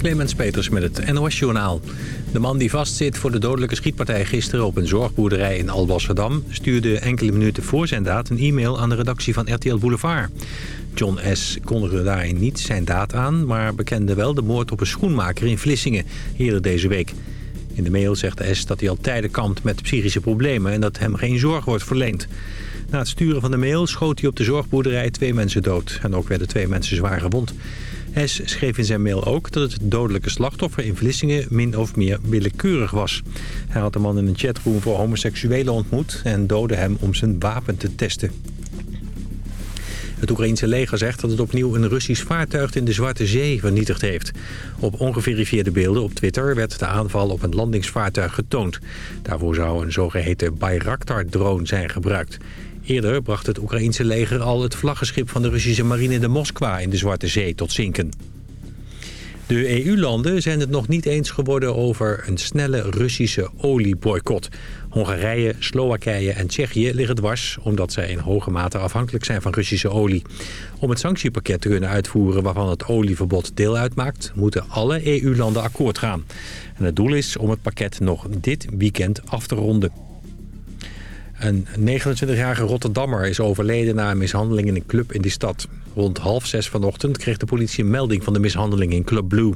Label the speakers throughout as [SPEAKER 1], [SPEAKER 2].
[SPEAKER 1] Clemens Peters met het NOS-journaal. De man die vastzit voor de dodelijke schietpartij gisteren op een zorgboerderij in Alblasserdam... stuurde enkele minuten voor zijn daad een e-mail aan de redactie van RTL Boulevard. John S. kondigde daarin niet zijn daad aan... maar bekende wel de moord op een schoenmaker in Vlissingen eerder deze week. In de mail zegt S dat hij al tijden kampt met psychische problemen... en dat hem geen zorg wordt verleend. Na het sturen van de mail schoot hij op de zorgboerderij twee mensen dood. En ook werden twee mensen zwaar gewond. S schreef in zijn mail ook dat het dodelijke slachtoffer in Vlissingen min of meer willekeurig was. Hij had de man in een chatroom voor homoseksuelen ontmoet en doodde hem om zijn wapen te testen. Het Oekraïense leger zegt dat het opnieuw een Russisch vaartuig in de Zwarte Zee vernietigd heeft. Op ongeverifieerde beelden op Twitter werd de aanval op een landingsvaartuig getoond. Daarvoor zou een zogeheten Bayraktar-drone zijn gebruikt. Eerder bracht het Oekraïense leger al het vlaggenschip van de Russische marine de Moskwa in de Zwarte Zee tot zinken. De EU-landen zijn het nog niet eens geworden over een snelle Russische olieboycott. Hongarije, Slowakije en Tsjechië liggen dwars... omdat zij in hoge mate afhankelijk zijn van Russische olie. Om het sanctiepakket te kunnen uitvoeren waarvan het olieverbod deel uitmaakt... moeten alle EU-landen akkoord gaan. En het doel is om het pakket nog dit weekend af te ronden. Een 29-jarige Rotterdammer is overleden na een mishandeling in een club in die stad. Rond half zes vanochtend kreeg de politie een melding van de mishandeling in Club Blue.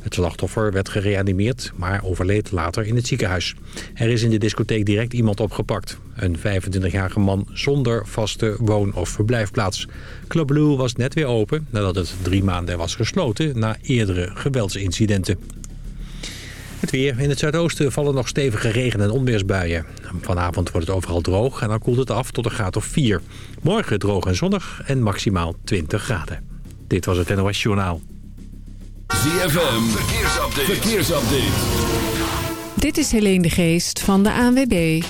[SPEAKER 1] Het slachtoffer werd gereanimeerd, maar overleed later in het ziekenhuis. Er is in de discotheek direct iemand opgepakt. Een 25-jarige man zonder vaste woon- of verblijfplaats. Club Blue was net weer open nadat het drie maanden was gesloten... na eerdere geweldsincidenten. Het weer. In het zuidoosten vallen nog stevige regen- en onweersbuien. Vanavond wordt het overal droog en dan koelt het af tot een graad of 4. Morgen droog en zonnig en maximaal 20 graden. Dit was het NOS Journaal.
[SPEAKER 2] ZFM. Verkeersupdate. Verkeersupdate.
[SPEAKER 3] Dit is Helene de Geest van de ANWB.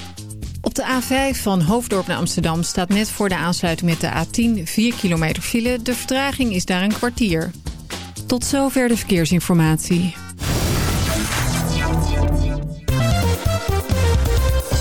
[SPEAKER 3] Op de A5 van Hoofddorp naar Amsterdam staat net voor de aansluiting met de A10 4 kilometer file. De vertraging is daar een kwartier. Tot zover de verkeersinformatie.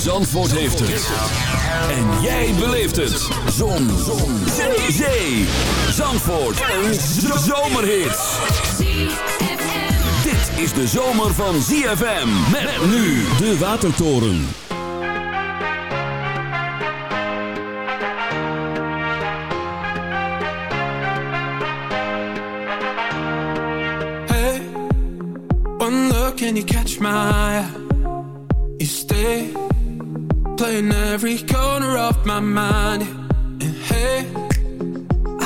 [SPEAKER 2] Zandvoort heeft het. En jij beleeft het. Zon. Zon. Zee. Zee. Zandvoort. Een zomerhit. Dit is de zomer van ZFM. Met nu de Watertoren.
[SPEAKER 4] Hey, one look and you catch my eye. You stay playing every corner of my mind. And hey,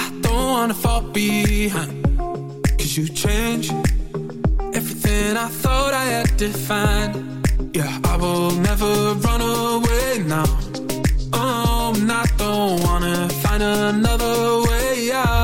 [SPEAKER 4] I don't wanna fall behind. Cause you change everything I thought I had defined. Yeah, I will never run away now. Oh, I don't wanna find another way out.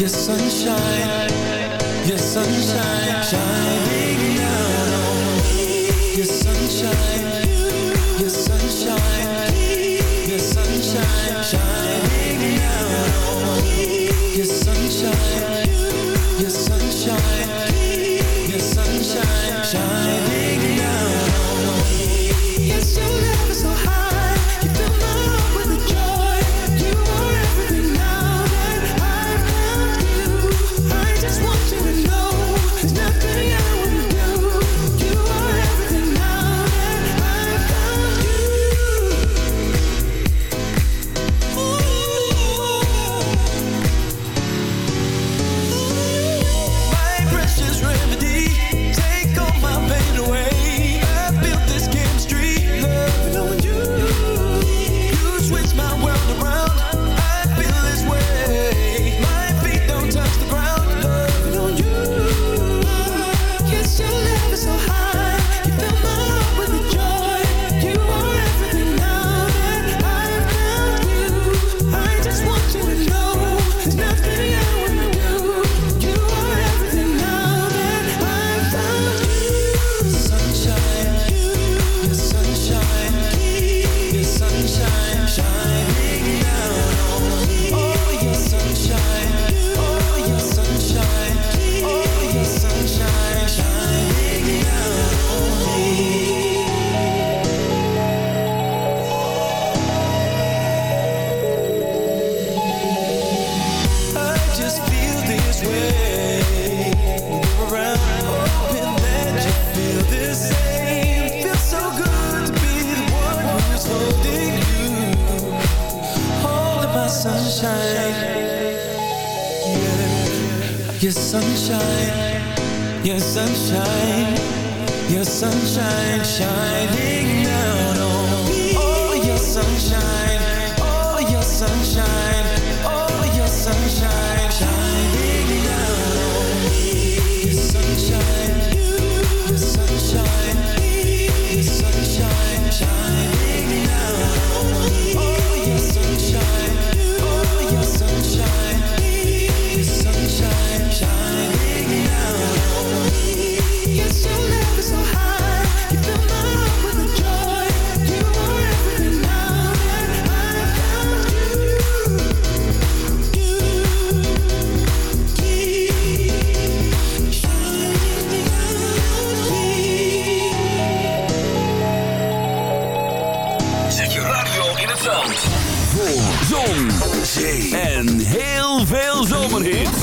[SPEAKER 4] Your sunshine, your sunshine,
[SPEAKER 2] shine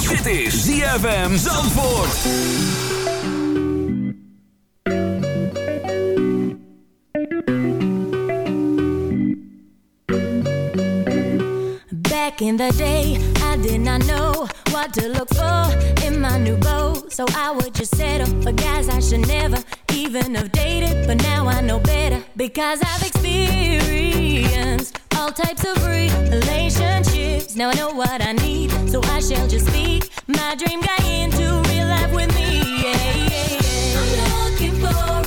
[SPEAKER 2] Dit is ZFM Zandvoort.
[SPEAKER 5] Back in the day, I did not know what to look for in my new beau. So I would just settle for guys I should never even have dated. But now I know better because I've experienced all types of relationships. Now I know what I need, so I shall just speak my dream guy into real life with me. Yeah, yeah, yeah. I'm looking for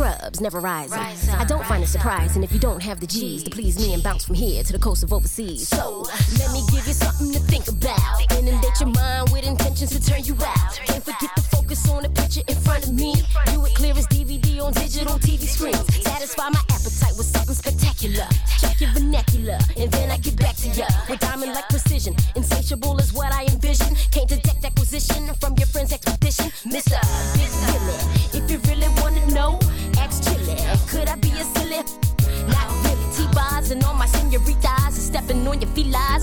[SPEAKER 6] scrubs, never rising. Rise I don't find it surprising if you don't have the G's to please me and bounce from here to the coast of overseas. So, so let me give you something to think about. Inundate your mind with intentions to turn you out.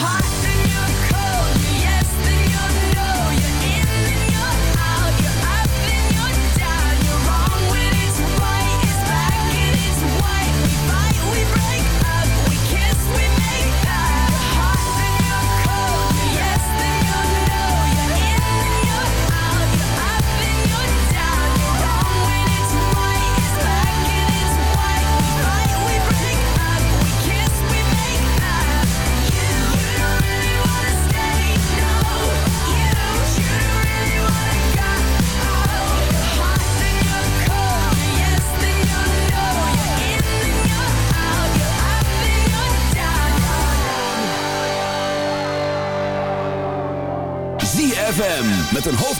[SPEAKER 7] hot.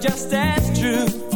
[SPEAKER 8] just as true.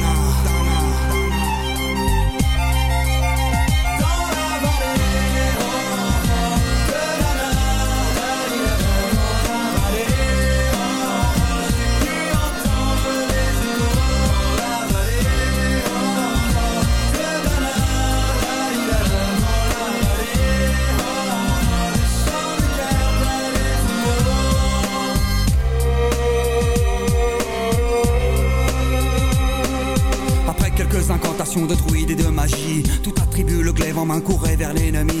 [SPEAKER 8] Courait vers l'ennemi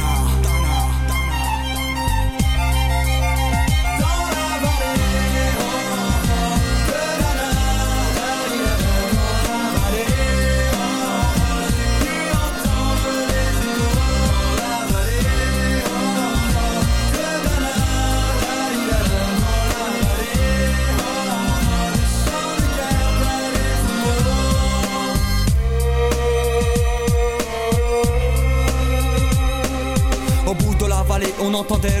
[SPEAKER 8] poder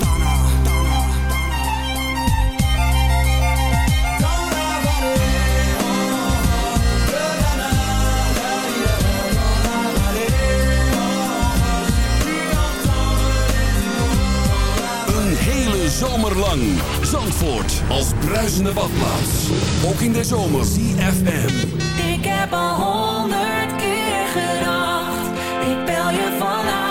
[SPEAKER 9] zomerlang. Zandvoort als bruisende badplaats. Ook in de zomer. CFM.
[SPEAKER 5] Ik heb al honderd keer gedacht. Ik bel je vanavond.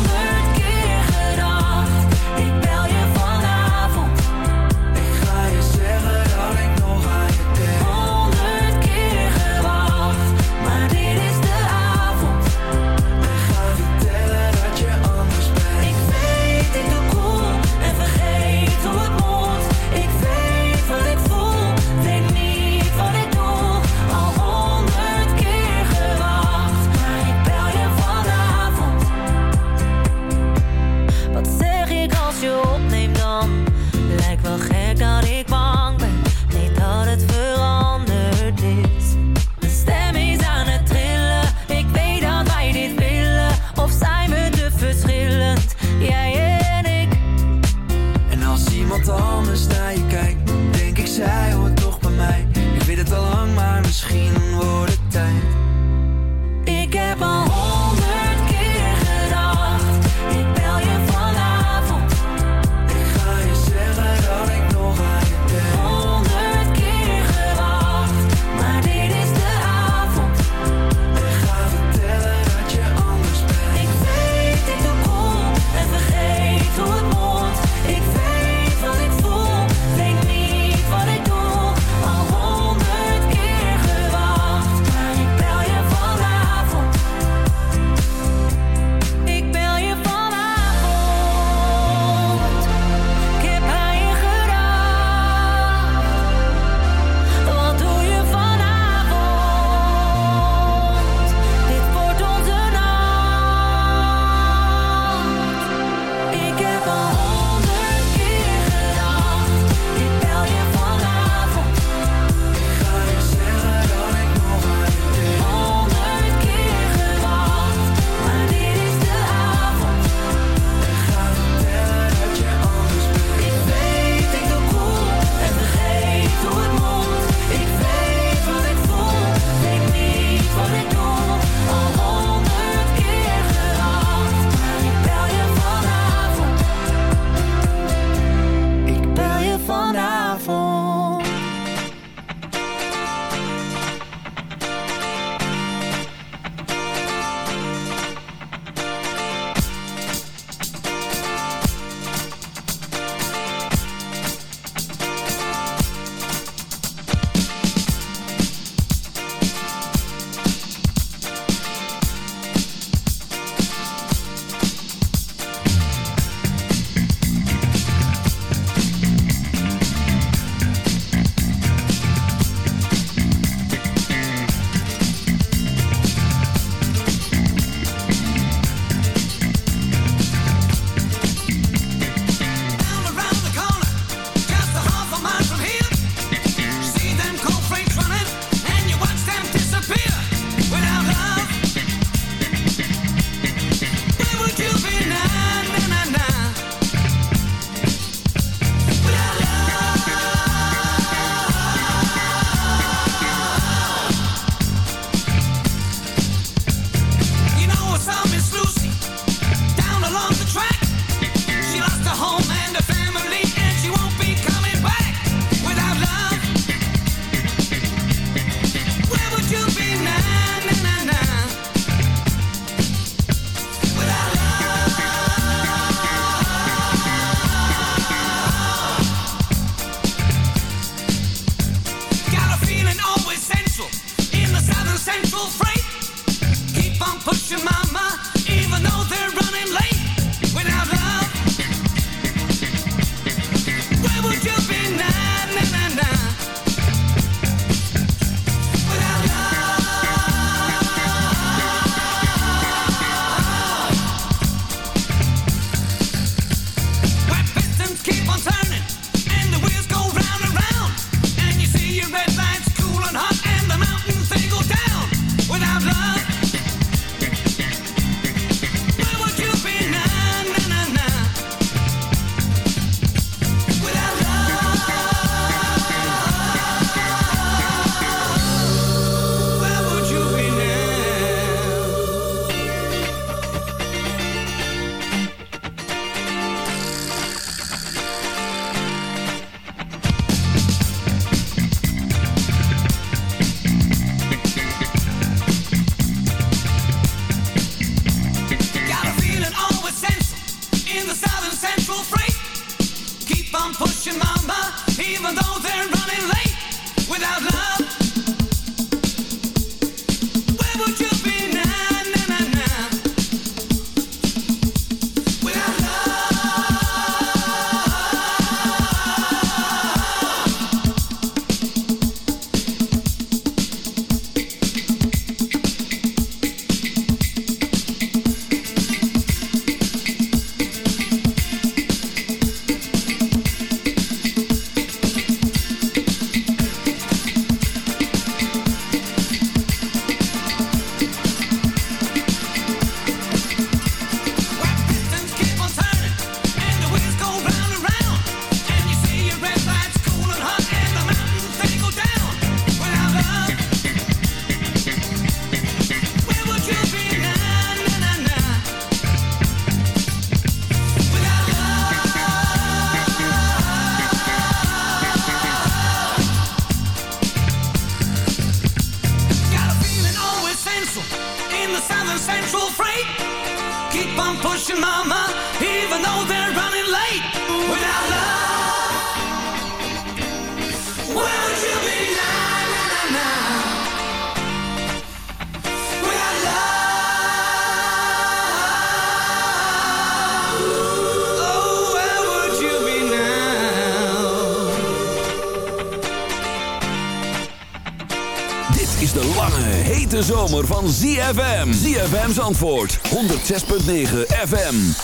[SPEAKER 9] Antwoord. 106.9 FM.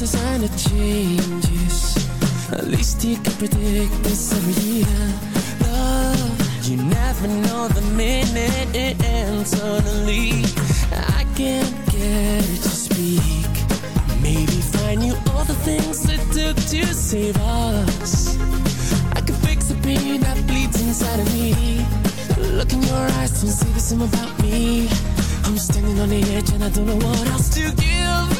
[SPEAKER 2] Saucers and it changes. At least you can predict this every year. Love, you never know the minute it ends suddenly. I can't get to speak. Maybe find you all the things it took to save us. I can fix the pain that bleeds inside of me. Look in your eyes, don't say the same about me. I'm standing on the edge and I don't know what else to give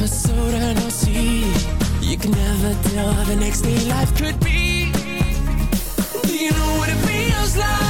[SPEAKER 2] episode I know see. You can never tell the next day life could be. Do you know what it feels like